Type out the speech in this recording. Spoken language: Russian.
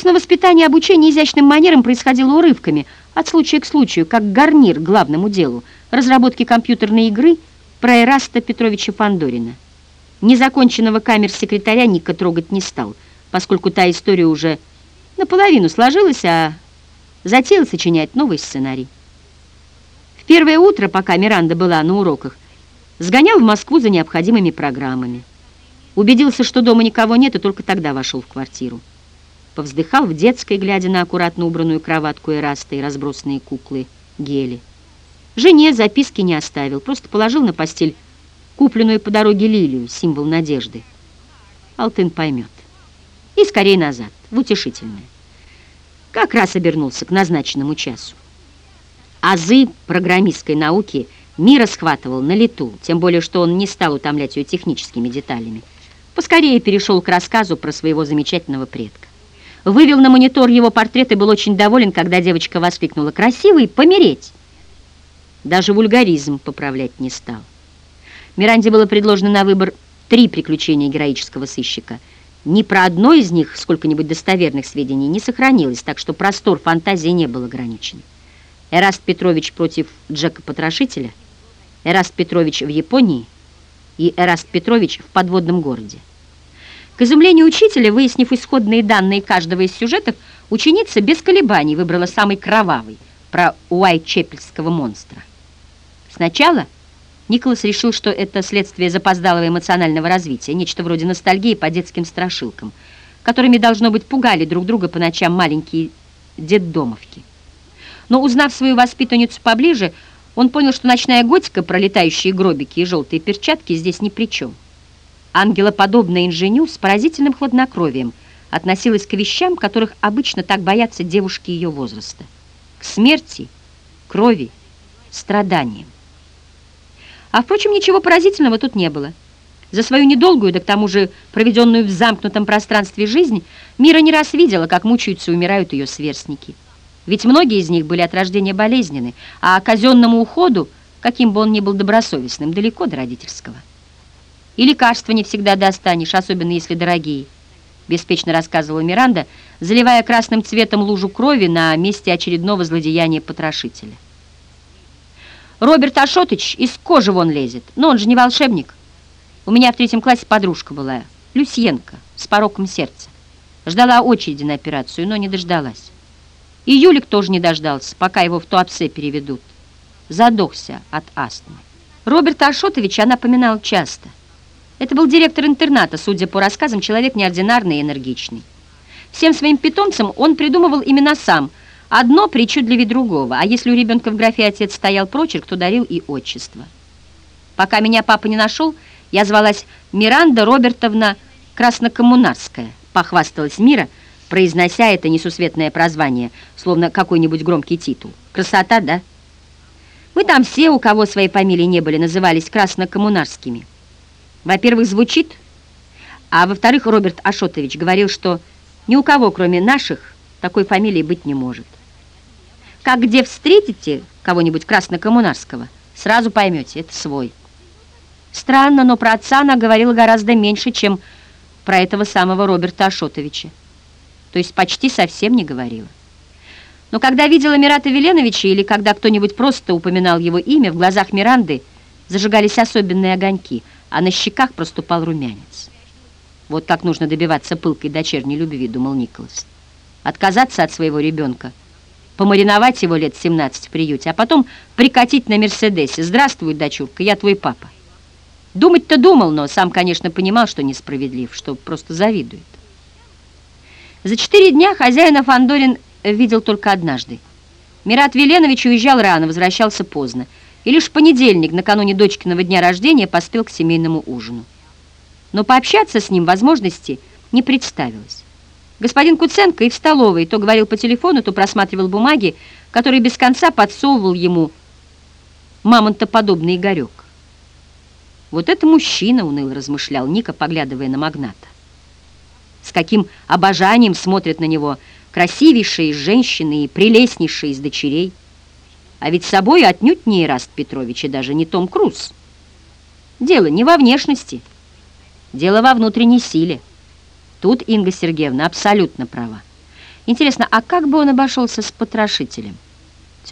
Собственно, воспитание и обучение изящным манерам происходило урывками, от случая к случаю, как гарнир к главному делу – разработки компьютерной игры про Эраста Петровича Фандорина. Незаконченного камер-секретаря Ника трогать не стал, поскольку та история уже наполовину сложилась, а затеял сочинять новый сценарий. В первое утро, пока Миранда была на уроках, сгонял в Москву за необходимыми программами. Убедился, что дома никого нет, и только тогда вошел в квартиру. Повздыхал в детской, глядя на аккуратно убранную кроватку Эраста и разбросанные куклы Гели. Жене записки не оставил, просто положил на постель купленную по дороге лилию, символ надежды. Алтын поймет. И скорее назад, в утешительное. Как раз обернулся к назначенному часу. Азы программистской науки Мира схватывал на лету, тем более, что он не стал утомлять ее техническими деталями. Поскорее перешел к рассказу про своего замечательного предка. Вывел на монитор его портрет и был очень доволен, когда девочка воскликнула «Красивый, помереть!» Даже вульгаризм поправлять не стал. Миранде было предложено на выбор три приключения героического сыщика. Ни про одно из них сколько-нибудь достоверных сведений не сохранилось, так что простор фантазии не был ограничен. Эраст Петрович против Джека Потрошителя, Эраст Петрович в Японии и Эраст Петрович в подводном городе. К изумлению учителя, выяснив исходные данные каждого из сюжетов, ученица без колебаний выбрала самый кровавый, про Уайт-Чепельского монстра. Сначала Николас решил, что это следствие запоздалого эмоционального развития, нечто вроде ностальгии по детским страшилкам, которыми, должно быть, пугали друг друга по ночам маленькие детдомовки. Но, узнав свою воспитанницу поближе, он понял, что ночная готика, пролетающие гробики и желтые перчатки здесь ни при чем. Ангелоподобная инженю с поразительным хладнокровием относилась к вещам, которых обычно так боятся девушки ее возраста. К смерти, крови, страданиям. А, впрочем, ничего поразительного тут не было. За свою недолгую, да к тому же проведенную в замкнутом пространстве жизнь, Мира не раз видела, как мучаются и умирают ее сверстники. Ведь многие из них были от рождения болезненны, а казенному уходу, каким бы он ни был добросовестным, далеко до родительского. И лекарства не всегда достанешь, особенно если дорогие, беспечно рассказывала Миранда, заливая красным цветом лужу крови на месте очередного злодеяния потрошителя. Роберт Ашотыч из кожи вон лезет, но он же не волшебник. У меня в третьем классе подружка была, Люсьенко, с пороком сердца. Ждала очереди на операцию, но не дождалась. И Юлик тоже не дождался, пока его в Туапсе переведут. Задохся от астмы. Роберта Ашотовича она поминала часто. Это был директор интерната, судя по рассказам, человек неординарный и энергичный. Всем своим питомцам он придумывал имена сам – Одно причудливее другого, а если у ребенка в графе отец стоял прочерк, то дарил и отчество. Пока меня папа не нашел, я звалась Миранда Робертовна Краснокоммунарская, похвасталась Мира, произнося это несусветное прозвание, словно какой-нибудь громкий титул. Красота, да? Мы там все, у кого своей фамилии не были, назывались краснокоммунарскими. Во-первых, звучит, а во-вторых, Роберт Ашотович говорил, что ни у кого, кроме наших, такой фамилии быть не может. Как где встретите кого-нибудь краснокоммунарского, сразу поймете, это свой. Странно, но про отца она говорила гораздо меньше, чем про этого самого Роберта Ашотовича. То есть почти совсем не говорила. Но когда видела Мирата Веленовича или когда кто-нибудь просто упоминал его имя, в глазах Миранды зажигались особенные огоньки, а на щеках проступал румянец. Вот как нужно добиваться пылкой дочерней любви, думал Николас. Отказаться от своего ребенка – помариновать его лет 17 в приюте, а потом прикатить на Мерседесе. «Здравствуй, дочурка, я твой папа». Думать-то думал, но сам, конечно, понимал, что несправедлив, что просто завидует. За четыре дня хозяина Фандорин видел только однажды. Мират Веленович уезжал рано, возвращался поздно, и лишь в понедельник, накануне дочкиного дня рождения, поспел к семейному ужину. Но пообщаться с ним возможности не представилось. Господин Куценко и в столовой то говорил по телефону, то просматривал бумаги, которые без конца подсовывал ему мамонтоподобный Игорек. Вот это мужчина, уныло размышлял Ника, поглядывая на магната. С каким обожанием смотрят на него красивейшие женщины и прелестнейшие из дочерей. А ведь собой отнюдь не Ираст Петрович и даже не Том Круз. Дело не во внешности, дело во внутренней силе. Тут Инга Сергеевна абсолютно права. Интересно, а как бы он обошелся с потрошителем?